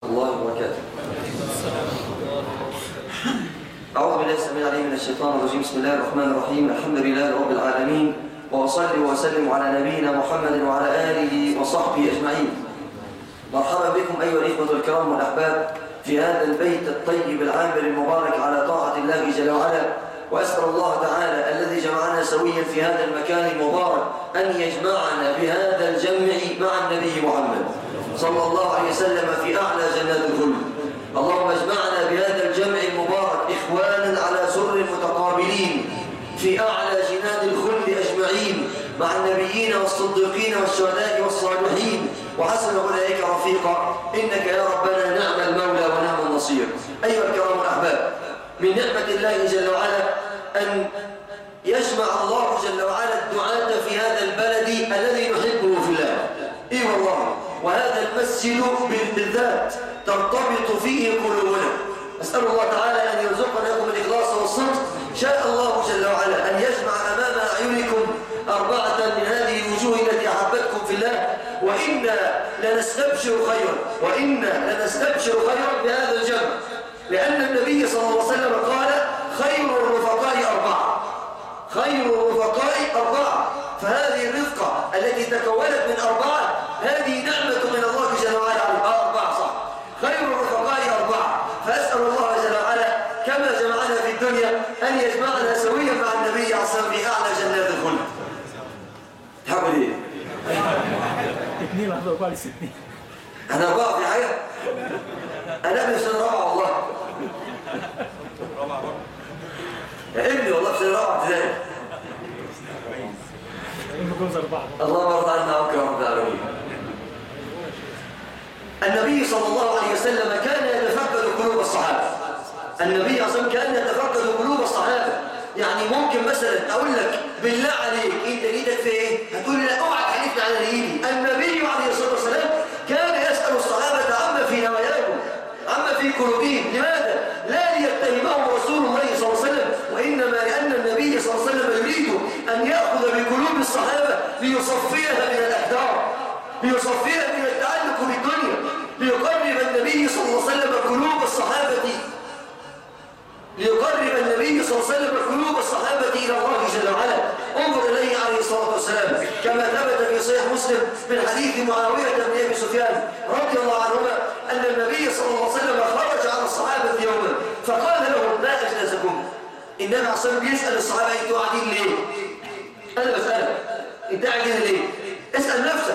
الله وبركاته. أعوذ بالله السميع العليم من الشيطان الرجيم. بسم الله الرحمن الرحيم. الحمد لله رب العالمين. وأصلي وأسلم على نبينا محمد وعلى آله وصحبه أجمعين. مرحبا بكم أيها الإخوة الكرام والأحباب في هذا البيت الطيب العامر المبارك على طاعة الله جل وعلا. وأسأل الله تعالى الذي جمعنا سويا في هذا المكان المبارك أن يجمعنا بهذا الجمع مع النبي محمد. صلى الله عليه وسلم في أعلى جنات الخلد. اللهم اجمعنا بهذا الجمع المبارك إخوانا على سر متقابلين في أعلى جنات الخلد أجمعين مع النبيين والصديقين والشهداء والصالحين. وحسن أولئك رفيقا. إنك يا ربنا نعم المولى ونعم النصير. أيها الكرام الأحباب من نعمة الله جل وعلا أن يجمع الله جل وعلا الدعاة في هذا البلد الذي نحبه المسجد بالذات ترتبط فيه قلوبنا أسأل الله تعالى أن يرزقنا لكم الإخلاص والصدق شاء الله جل وعلا أن يجمع أمام أعينكم أربعة من هذه الوجوه التي أحبتكم في الله. وإنا لنستبشر خيرا. وإنا لنستبشر خيرا بهذا الجمع. لأن النبي صلى الله عليه وسلم قال خير الرفقاء أربعة. خير الرفقاء أربعة. فهذه الرفقة التي تكونت من أربعة هذه نعمة من الله جل وعلا. أربعة صح. خير الرفقاء أربعة. فأسأل الله جل وعلا كما جمعنا في الدنيا أن يجمعنا سويا مع النبي عليه الصلاة في أعلى جنات الخلد. تحب إيه؟ اثنين واحدة وقال ستين أنا أربعة في حاجة أنا ابني في سنة رابعة والله. يا ابني والله في سنة رابعة ابتدائي المجوز أربعة اللهم ارضى عنا عنك يا رب العالمين النبي صلى الله عليه وسلم كان يتفقد قلوب الصحابة النبي أصلا كان يتفقد قلوب الصحابة يعني ممكن مثلا أقول لك بالله عليك أنت إيدك في إيه؟ هتقول لي لا أوعى تحلفني على ايدي النبي عليه الصلاة والسلام كان يسأل الصحابة عما في نواياهم عما في قلوبهم لماذا؟ لا ليتهمهم رسول الله صلى الله عليه وسلم وإنما لأن النبي صلى الله عليه وسلم يريد أن يأخذ بقلوب الصحابة ليصفيها من الأحدار ليصفيها من التعلق بالدنيا ليقرب النبي صلى الله عليه وسلم قلوب الصحابة ليقرب النبي صلى الله عليه وسلم قلوب الصحابة إلى الله جل وعلا انظر إليه عليه الصلاة والسلام كما ثبت في صحيح مسلم من حديث معاوية بن أبي سفيان رضي الله عنهما أن النبي صلى الله عليه وسلم خرج على الصحابة يوما فقال لهم ما أجلسكم النبي عليه الصلاة بيسأل الصحابة أنتوا قاعدين ليه؟ أنا بسألك أنت قاعد هنا ليه؟ اسأل نفسك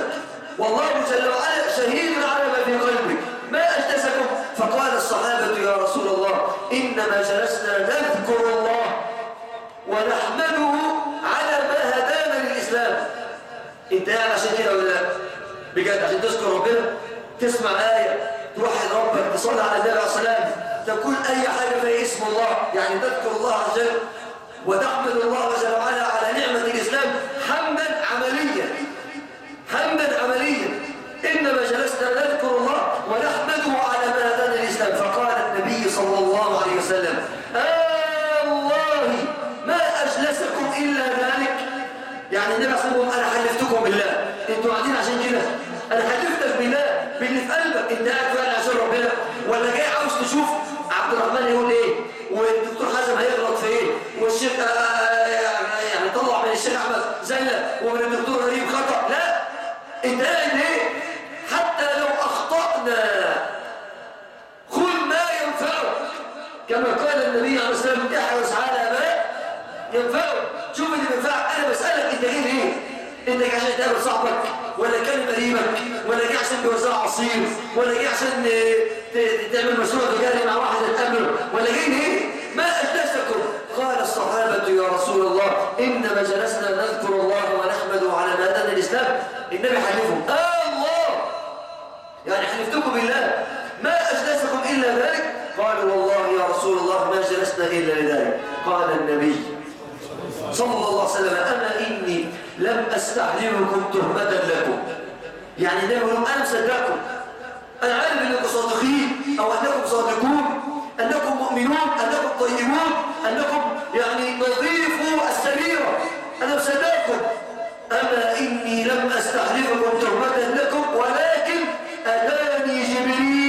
والله جل وعلا شهيد على ما في قلبك ما أجلسكم فقال الصحابة يا رسول الله إنما جلسنا نذكر الله ونحمده على ما هدانا للإسلام أنت قاعد عشان كده ولا لا؟ بجد عشان تذكر ربنا تسمع آية توحد ربك تصلي على النبي عليه السلام تقول أي حاجة في اسم الله يعني تذكر الله عز وجل وتحمد الله جل وعلا قاعد فعلا عشان ربنا. ولا جاي عاوز تشوف عبد الرحمن يقول إيه؟ والدكتور حازم هيغلط في إيه؟ والشيخ آه يعني طلع من الشيخ أحمد زلة ومن الدكتور غريب خطأ. لا انت قاعد ليه حتى لو أخطأنا. خذ ما ينفعك كما قال النبي عليه الصلاة والسلام احرص على ما ينفعك شوف اللي بينفعك أنا بسألك أنت جاي ليه؟ أنت عشان تقابل صاحبك ولا كلم قريبك؟ ولا جاي عشان بيوزع عصير ولا جاي عشان تعمل مشروع تجاري مع واحد الأمر ولا جاي ليه ما اجلسكم قال الصحابة يا رسول الله إنما جلسنا نذكر الله ونحمده على ما هدانا الإسلام النبي حلفهم آه الله! يعني حلفتكم بالله. ما أجلسكم إلا ذلك. قالوا والله يا رسول الله ما جلسنا إلا لذلك. قال النبي صلى الله عليه وسلم أما إني لم أستحلمكم تهمة لكم. يعني النبي يقول أنا مصدقكم. أنا عارف أنكم صادقين أو أنكم صادقون أنكم مؤمنون أنكم طيبون أنكم يعني نظيفوا السريرة أنا مصدقكم. أما إني لم أستحلفكم تهمة لكم ولكن أتاني جبريل.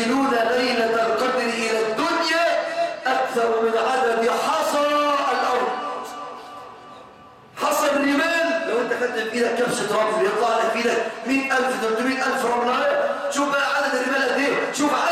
ينزلون ليلة القدر إلى الدنيا أكثر من عدد حصى الأرض. حصى الرمال لو أنت خدت في إيدك كبشة رمل يطلع لك في بإيدك 100000 300000 رمل شوف بقى عدد الرمال قد إيه. شوف عدد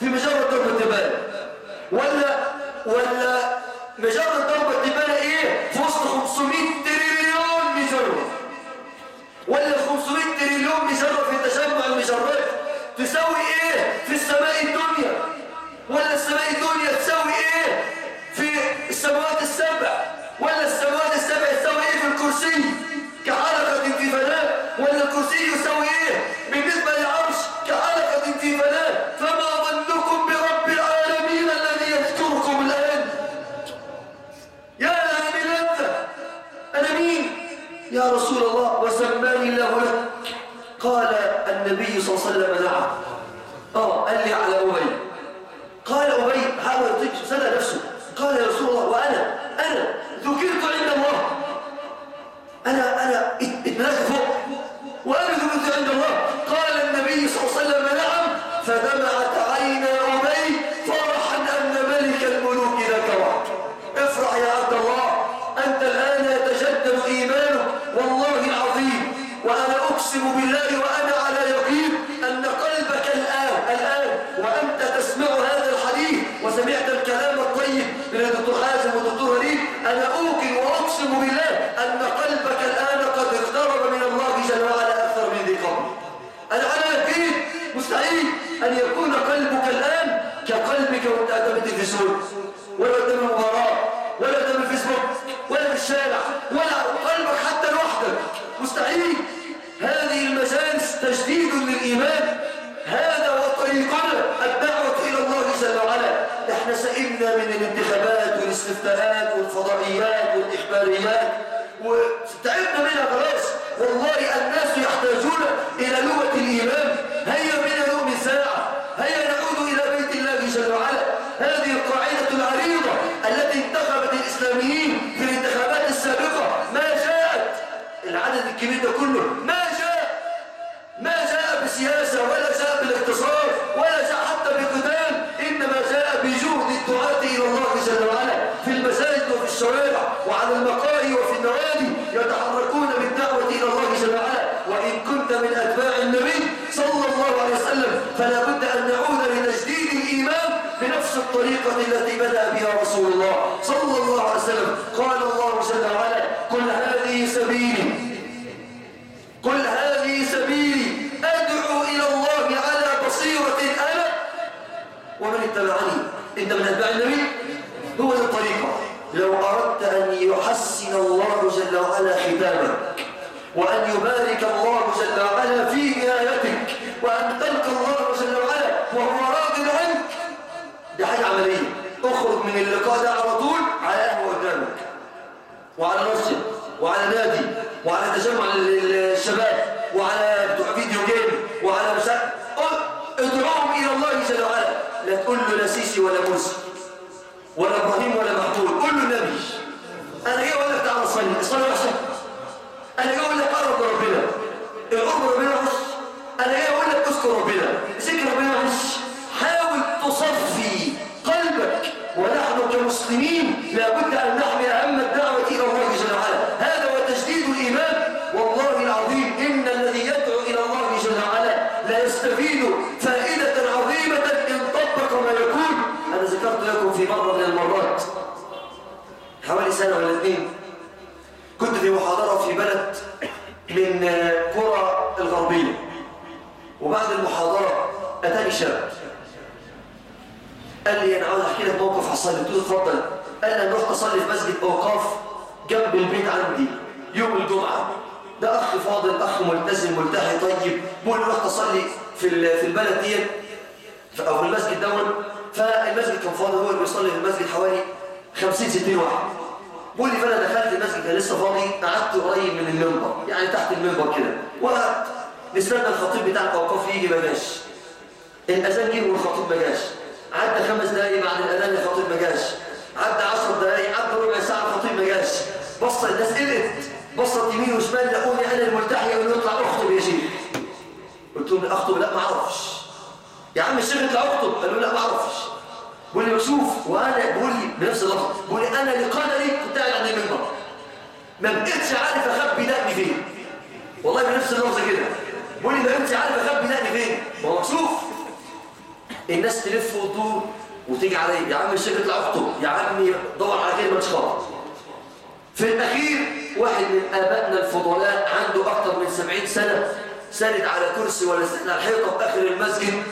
في مجرد ضربة ولا البريات وتعبنا منها خلاص. والله الطريقة التي بدأ بها رسول الله صلى الله عليه وسلم. قال الله جل وعلا قل هذه سبيلي قل هذه سبيلي أدعو إلى الله على بصيرة أنا ومن اتبعني. أنت من أتباع النبي هو الطريقة. لو أردت أن يحسن الله جل وعلا ختامك وأن يبارك الله جل وعلا في نهايتك وأن تلقى حاجة عملية؟ اخرج من اللقاء ده على طول على قهوة قدامك. وعلى مسجد وعلى نادي وعلى تجمع الشباب وعلى بتوع فيديو جيم وعلى مساء ادعوهم إلى الله جل وعلا. لا تقول له لا سيسي ولا مرسي ولا إبراهيم ولا محمود. قول له نبي أنا جاي أقول لك تعالى صلي الصلاه وحشه أنا جاي أقول لك قرب ربنا. القرب ربنا وحش. أنا جاي أقول لك أذكر ربنا. ذكر ربنا وحش. حاول تصفي ونحن كمسلمين لابد أن نحمل اهم الدعوة إلى الله جل وعلا. هذا هو تجديد الإيمان. والله العظيم إن الذي يدعو إلى الله جل وعلا لا يستفيد فائدة عظيمة إن طبق ما يكون. أنا ذكرت لكم في مرة من المرات حوالي سنة ولا اثنين كنت في محاضرة في بلد من قرى الغربية. وبعد المحاضرة أتاني شاب. قال لي أنا عاوز أحكي لك موقف حصل لي. قلت له اتفضل. قال لي أنا رحت أصلي في مسجد أوقاف جنب البيت عندي يوم الجمعة. ده أخ فاضل أخ ملتزم ملتحي طيب. بقول له رحت أصلي في في البلد دي أو في المسجد دون فالمسجد كان فاضي هو اللي بيصلي في المسجد حوالي 50 60 واحد. بقول لي فانا دخلت المسجد كان لسه فاضي. قعدت قريب من المنبر يعني تحت المنبر كده. وقعدت نستنى الخطيب بتاع الأوقاف يجي ما جاش. الأذان جه والخطيب ما جاش. عدى خمس دقايق بعد الأذان الخطيب ما جاش عدى 10 دقايق عدى ربع ساعة الخطيب ما جاش بص الناس قلقت بصت يمين وشمال لقوني أنا الملتحي يقول يطلع اخطب يا شيخ قلت لهم اخطب لا ما أعرفش. يا عم الشيخ اطلع اخطب قالوا لا ما أعرفش. بقول لي بشوف وأنا بقول لي بنفس اللفظ. بقول لي أنا لقدري كنت قاعد عند المنبر. ما بقتش عارف أخبي دقني فين. والله بنفس اللفظ كده. بقول لي ما بقتش عارف أخبي دقني فين. ما هو مكسوف الناس تلف وتدور وتيجي علي يا عم اطلع اخطب يا عمي دور على كلمة مش خالص في الأخير واحد من آبائنا الفضلاء عنده أكثر من 70 سنة ساند على كرسي ولا ساند على الحيطة في آخر المسجد.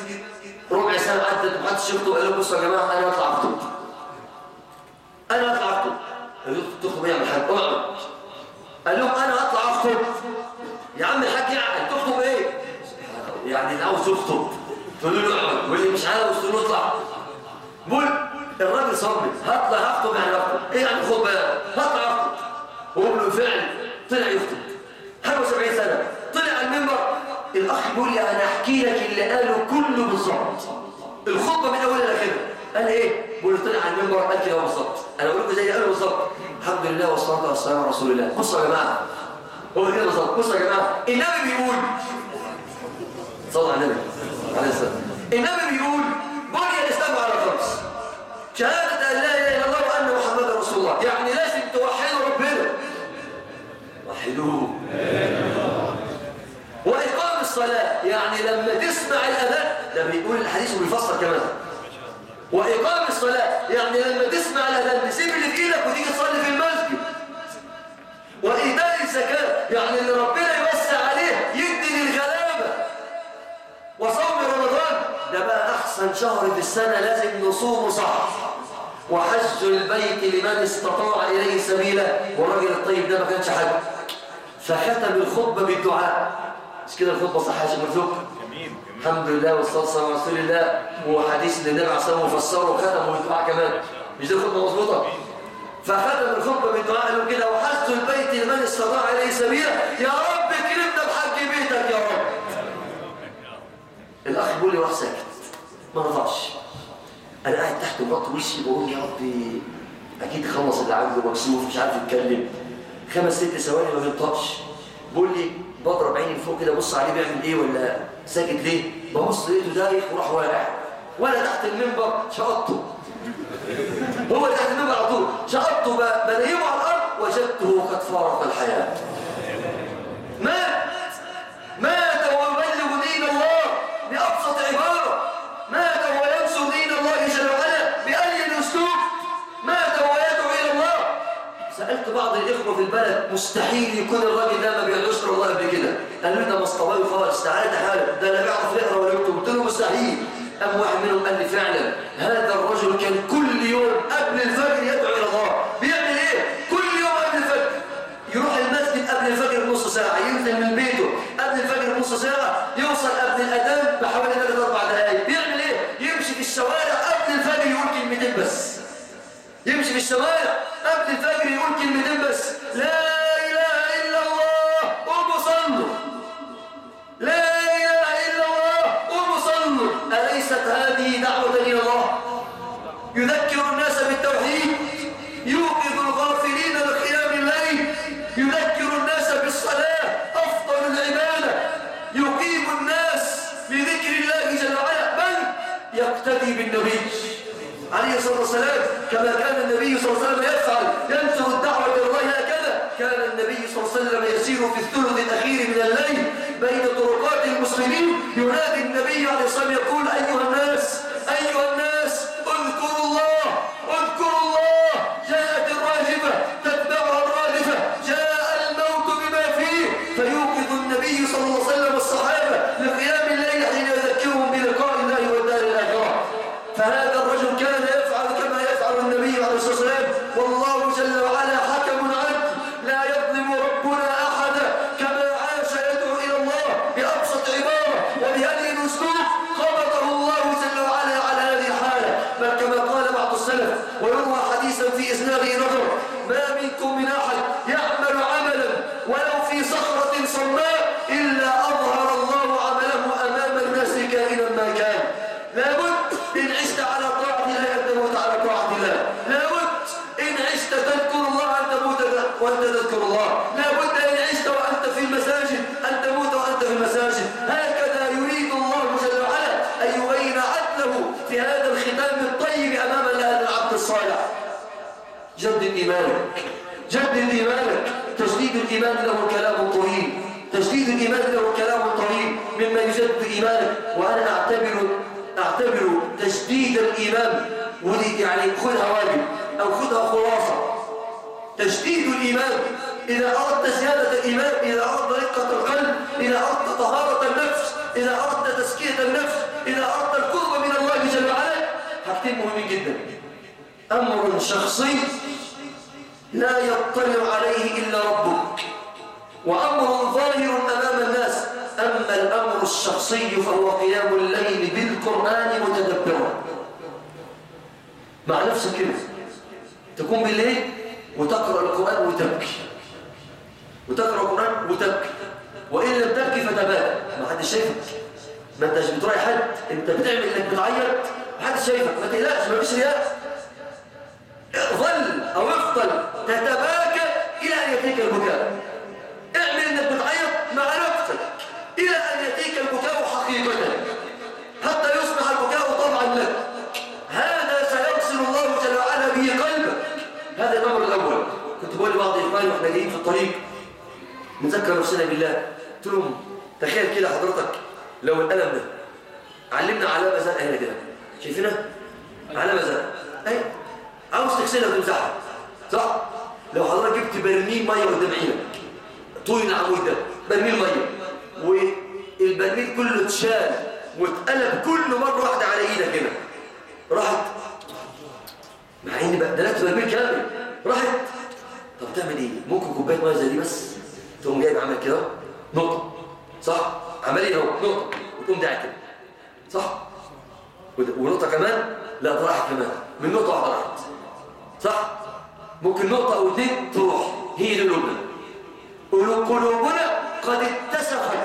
ربع سنه عدت ومحدش يخطب قال لهم بصوا يا جماعة أنا هطلع أخطب. أنا هطلع أخطب. قالوا تخطب إيه يا الحاج؟ اقعد قال لهم أنا هطلع أخطب. يا عم الحاج يعني تخطب إيه؟ يعني اللي عاوز يخطب. تقول له اقعد واللي مش عاوز تقول له اطلع بقول الراجل صمم هطلع هخطب يعني هخطب إيه يعني بقى هطلع اخطب وقول له فعلا طلع يخطب. حاجة 70 سنة. طلع على المنبر. الأخ بيقول لي أنا أحكي لك اللي قاله كله بالظبط. الخطبة من أولها لاخرها قال إيه؟ بيقول لي طلع على المنبر قال كده بالظبط. أنا بقول لكم زي اللي قاله بالظبط. الحمد لله والصلاة والسلام على رسول الله. بصوا يا جماعة. هو كده بالظبط. بصوا يا جماعة. النبي بيقول صلى على النبي. النبي بيقول بني الإسلام على خمس شهادة أن لا إله إلا الله وأن محمدا رسول الله. يعني لازم توحدوا ربنا. وحدوه. وإقام الصلاة. يعني لما تسمع الأذان ده بيقول الحديث وبيفسر كمان. وإقام الصلاة. يعني لما تسمع الأذان تسيب اللي في إيدك وتيجي تصلي في المسجد. وإيتاء الزكاة. يعني اللي ربنا ده بقى أحسن شهر في السنة لازم نصومه صح. وحج البيت لمن استطاع إليه سبيلا. والراجل الطيب ده ما كانش حج فختم الخطبة بالدعاء. مش كده الخطبة صح يا شيخ مرزوق الحمد لله والصلاة والسلام على رسول الله. وحديث النبي عليه الصلاه والسلام فسره وختمه بالدعاء كمان. مش دي الخطبه مظبوطة؟ فختم الخطبة بالدعاء قال كده. وحج البيت لمن استطاع إليه سبيلا. يا رب كرمنا بحج بيتك يا رب الأخ بيقول لي راح ساكت. ما رضاش أنا قاعد تحت ومغطي وشي بقول يا ربي أكيد خلص اللي عنده مكسوف مش عارف يتكلم. خمس ست ثواني ما بينطقش بيقول لي بضرب عيني فوق كده بص عليه بيعمل إيه ولا ساكت ليه؟ ببص لقيته دايخ وراح واقع. وأنا تحت المنبر شقطته. هو تحت المنبر على طول. شقطته بلاقيه على الأرض وجدته قد فارق بأبسط عبارة. مات وهو ينصر دين الله جل وعلا بأي الأسلوب؟ مات وهو يدعو إلى الله؟ سألت بعض الإخوة في البلد. مستحيل يكون الراجل ده ما بيدعوش الله قبل كده. قالوا لي ده مصطباوي خالص تعالى تعالى ده لا بيعرف يقرأ ولا يكتب. قلت له مستحيل. قام واحد منهم قال لي فعلا هذا الرجل كان كل يوم قبل الفجر بس. يمشي في الشوارع قبل الفجر يقول كلمتين بس. لا إله إلا الله قوموا صلوا لا إله إلا الله قوموا صلوا أليست هذه دعوة إلى الله؟ يذكر الناس بالتوحيد يوقظ الغافلين بقيام الليل. يذكر الناس بالصلاة أفضل العبادة. يقيم الناس بذكر الله جل وعلا. بل يقتدي بالنبي؟ عليه الصلاة والسلام كما كان النبي صلى الله عليه وسلم يفعل. ينشر الدعوة إلى الله هكذا. كان النبي صلى الله عليه وسلم يسير في الثلث الأخير من الليل بين طرقات المسلمين. ينادي النبي عليه الصلاة والسلام يقول أيها الناس أيها حديثا في إسناده نظر ما منكم من إيمانك جدد إيمانك تجديد الإيمان له كلام طويل. تجديد الإيمان له كلام طويل مما يجدد إيمانك. وأنا أعتبر أعتبر تجديد الإيمان. ودي يعني خذها واجب أو خذها خلاصة. تجديد الإيمان. إذا أردت زيادة الإيمان إذا أردت رقة القلب إذا أردت طهارة النفس إذا أردت تزكية النفس إذا أردت القرب من الله جل وعلا حاجتين مهمين جدا. أمر شخصي لا يطلع عليه إلا ربك. وأمر ظاهر أمام الناس. أما الأمر الشخصي فهو قيام الليل بالقرآن متدبرا. مع نفسك كده. تكون بالليل وتقرأ القرآن وتبكي. وتقرأ القرآن وتبكي. وإن لم تبكي فتباكى ما حدش شايفك. ما انتش بتراعي حد. انت بتعمل انك بتعيط. ما حدش شايفك. ما تقلقش. ما فيش رياء. ظل أو افضل تتباكى إلى أن يأتيك البكاء. اعمل إنك بتعيط مع نفسك إلى أن يأتيك البكاء حقيقة. حتى يصبح البكاء طبعا لك. هذا سيغسل الله جل وعلا به قلبك. هذا الأمر الأول. كنت بقول لبعض إخواني وإحنا جايين في الطريق. نذكر نفسنا بالله. قلت لهم تخيل كده حضرتك لو القلم ده علمنا علامة زرقاء هنا كده. شايفينها؟ علامة زرقاء اهي عاوز تغسلها وتمسحها. صح؟ لو حضرتك جبت برميل مية قدام عينك طول العمود ده. برميل مية. والبرميل كله اتشال واتقلب كله مرة واحدة على إيدك هنا. راحت. مع إني بقى دلقت برميل كامل. راحت. طب تعمل إيه؟ ممكن كوباية مية زي دي بس. تقوم جايب عامل كده نقطة. صح؟ عملية أهو. نقطة. وتقوم داعي كده. صح؟ ونقطة كمان. لا راحت كمان. من نقطة واحدة راحت. صح؟ ممكن نقطة أو اثنين تروح. هي دي قلوبنا قد اتسخت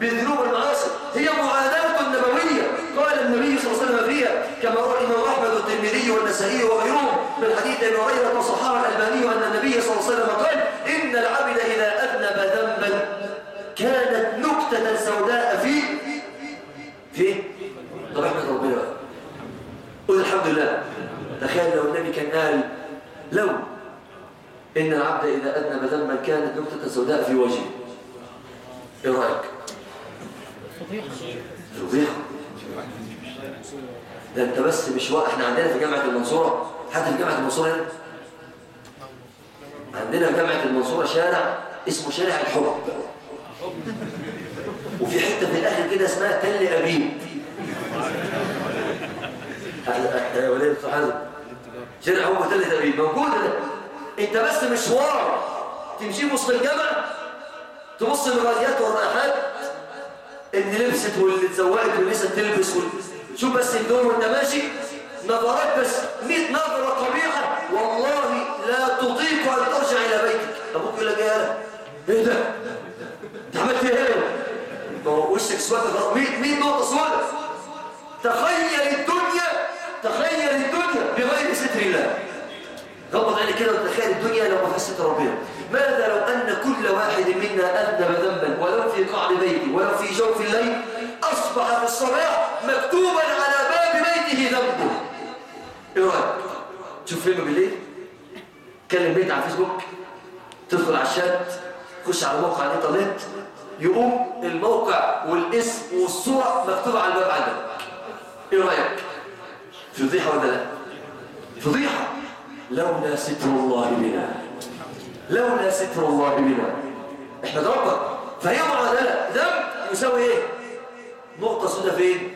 بذنوب المعاصي. هي معاداة نبوية. قال النبي صلى الله عليه وسلم فيها كما روى الإمام أحمد والترمذي والنسائي وغيرهم من حديث أبي هريرة وصححه الألباني أن النبي صلى الله عليه وسلم قال إن العبد إذا أذنب ذنبا كانت نكتة سوداء في وجهه. إيه رأيك؟ فضيحة. ده أنت بس مش واقع. إحنا عندنا في جامعة المنصورة. حد في جامعة المنصورة هنا؟ عندنا في جامعة المنصورة شارع اسمه شارع الحب. وفي حتة في الآخر كده اسمها تل أبيب. يا ولاد سبحان شارع هو تل أبيب. موجودة ده انت بس مشوار تمشي وسط الجامع تبص للغايات والرائحات اللي لبست واللي اتزوقت واللي لسه تلبس. شوف بس اللون وانت ماشي. نظرات بس 100 نظرة قبيحة والله لا تطيق أن ترجع إلى بيتك. أبوك يقول لك يا إيه ده؟ أنت عملت هو وشك سواد. 100 100 نقطة سوداء تخيل الدنيا تخيل الدنيا بغير ستر الله. غمض عيني كده وتخيل الدنيا لو ما فيهاش ربنا. ماذا لو أن كل واحد منا أذنب ذنبا؟ ولو في قعر بيته ولو في جوف الليل أصبح في الصباح مكتوبا على باب بيته ذنبه. إيه رأيك؟ تشوف فيلم بالليل. كلم بيت على الفيسبوك. تدخل على الشات. تخش على موقع الإنترنت. يقوم الموقع والاسم والصورة مكتوبه على الباب عندك. إيه رأيك؟ فضيحة ولا لا؟ فضيحة. لولا ستر الله بنا. لولا ستر الله بنا. احمد ربك فهي معادله ذنب يساوي إيه؟ نقطة سوداء فين؟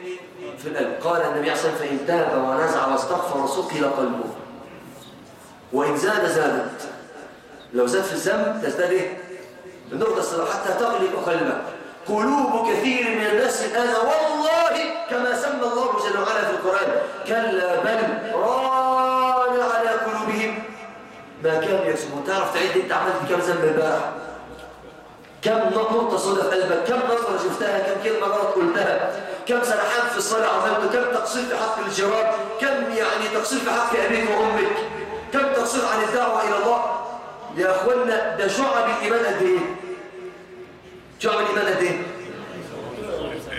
في القلب. قال النبي عليه الصلاة والسلام فإن تاب ونزع واستغفر سقل قلبه. وإن زاد زادت. لو زاد في الذنب تزداد إيه؟ النقطة السوداء حتى تغلق قلبك. قلوب كثير من الناس الآن والله كما سمى الله جل وعلا في القرآن كلا بل قلوبهم ما كانوا يكسبون تعرف تعيد انت عملت كم ذنب امبارح؟ كم نقطة في قلبك؟ كم نظرة شفتها؟ كم كلمة غلط قلتها؟ كم سرحان في الصلاة عملته؟ كم تقصير في حق الجيران كم يعني تقصير في حق أبيك وأمك؟ كم تقصير عن الدعوة إلى الله؟ يا أخوانا ده شعب الإيمان قد إيه؟ شعب الإيمان قد إيه؟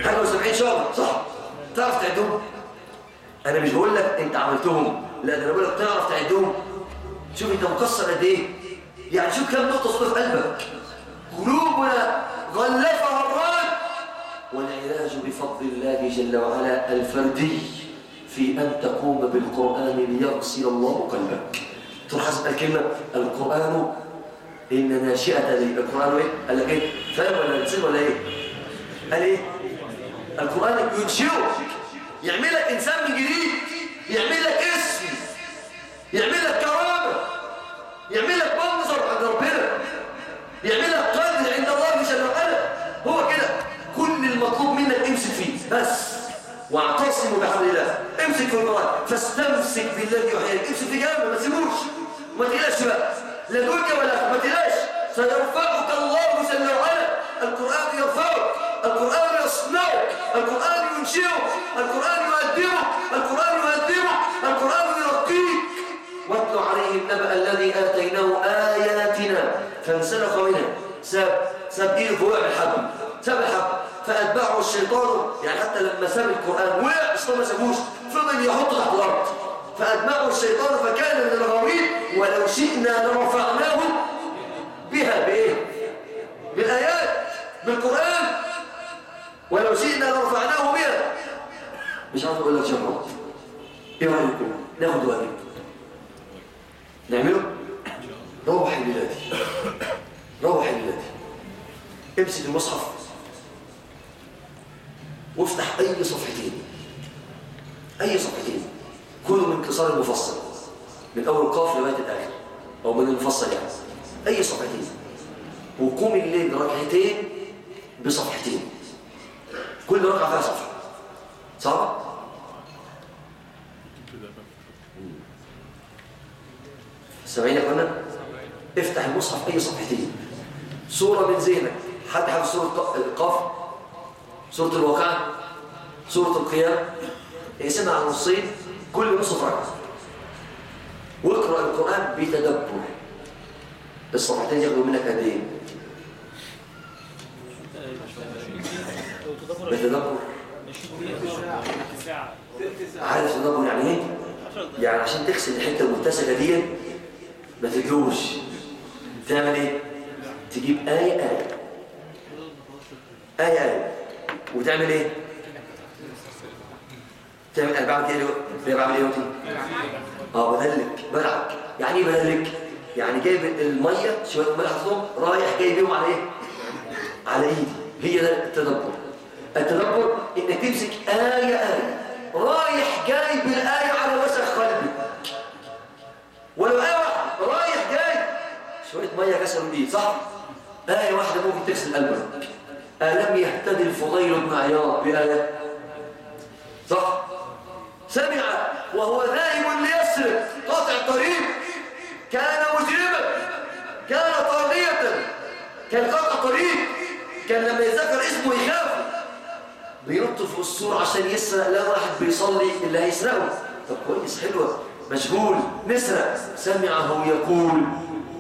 حاجة وسبعين شعب صح. تعرف تعدهم أنا مش بقول لك أنت عملتهم لا ده أنا بقول لك تعرف تعدهم شوف أنت مقصر قد إيه يعني شوف كم نقطة صدق في قلبك قلوبنا غلفها الران والعلاج بفضل الله جل وعلا الفردي في أن تقوم بالقرآن ليغسل الله قلبك تروح حسب الكلمة القرآن إن ناشئة لي القرآن إيه؟ قال لك إيه؟ فاهم ولا نسيب ولا إيه؟ قال إيه؟ القرآن ينشئك يعمل لك إنسان من جديد يعمل لك اسم يعمل لك واعتصموا بحبل الله امسك في القرآن. فاستمسك بالذي يحييك امسك في جنبه ما تسيبوش. وما تقلقش بقى. لا دنيا ولا ما تقلقش. سيرفعك الله جل وعلا القرآن يرفعك. القرآن يصنعك. القرآن ينشئك. القرآن يؤدبك. القرآن يهذبك. القرآن يرقيك. واتل عليهم نبأ الذي آتيناه آياتنا. فانسلخ منها. ساب ساب ايده فوق الحبل. فأتبعه الشيطان يعني حتى لما ساب القرآن وقع الشيطان ما سابوش فضل يحطه تحت الأرض. فأتبعه الشيطان فكان من الغاوين ولو شئنا لرفعناه بها بإيه؟ بالآيات بالقرآن. ولو شئنا لرفعناه بها. مش عارف أقول لك شباب إيه رأيكم؟ ناخد واجب نعمله؟ روح بلادي روح بلادي امسك المصحف. وافتح أي صفحتين. أي صفحتين. كله من قصار المفصل. من أول القاف لغاية الآخر. أو من المفصل يعني. أي صفحتين. وقوم الليل ركعتين بصفحتين. كل ركعة فيها صفحة. صعبه سامعين يا أخوانا؟ افتح المصحف أي صفحتين. سورة من ذهنك. حد حافظ سورة القاف. سورة الواقعه سورة القيامة اقسمها على نصين كل نصف ركعه واقرأ القرآن بتدبر. الصفحتين ياخدوا منك قد إيه؟ بتدبر. عارف تدبر يعني إيه؟ يعني عشان تغسل الحتة المتسكه دي ما تجوش تعمل إيه؟ تجيب آية آية. آية آية. وتعمل إيه؟ تعمل بعمل إيه ليه بعمل إيه آه بدلك بلعب يعني إيه بدلك يعني جايب المية شوية الميه حطهم رايح جاي بيهم على إيه؟ على إيدي. هي ده التدبر. التدبر إنك تمسك آية آية. رايح جاي بالايه على وسخ قلبك ولو آية واحدة رايح جاي شوية مية كسروا الإيد صح؟ آية واحدة ممكن تغسل قلبك. ألم يهتدي الفضيل بن عياض بآية؟ صح. سمع وهو ذاهب ليسرق قاطع الطريق كان مجرما كان طاغية. كان قاطع طريق كان لما يذكر اسمه يخاف. بينط في السور عشان يسرق لا واحد بيصلي اللي هيسرقه. طب كويس حلوة. مشغول نسرق. سمعه يقول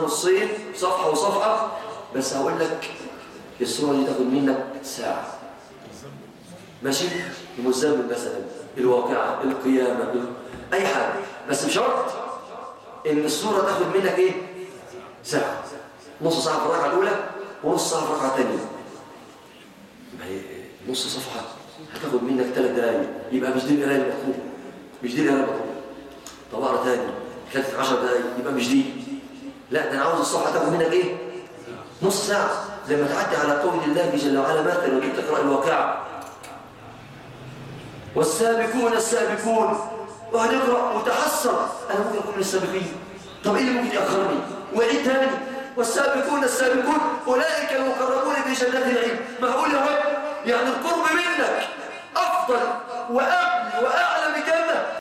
نصين صفحة وصفحة. بس هقول لك السورة دي تاخد منك ساعة. ماشي؟ المزمل مثلا الواقعة القيامة ال- أي حاجة. بس بشرط إن السورة تاخد منك إيه؟ ساعة. نص ساعة في الركعة الأولى ونص ساعة في الركعة الثانية. نص صفحة هتاخد منك ثلاث دقايق. يبقى مش دي القراية المطلوبة مش دي القراية المطلوبة طب أقرأ تاني. خدت 10 دقايق يبقى مش دي لا ده أنا عاوز الصفحة تاخد منك إيه؟ نص ساعة. لما تعدي على قول الله جل وعلا مثلا وانت تقرأ الواقعة. والسابقون السابقون. وهنقرا وتحسر أنا ممكن أكون من السابقين. طب إيه اللي ممكن يأخرني؟ وعيد تاني؟ والسابقون السابقون. أولئك المقربون في جنات العلم معقول يا رب يعني القرب منك أفضل وأقل وأعلى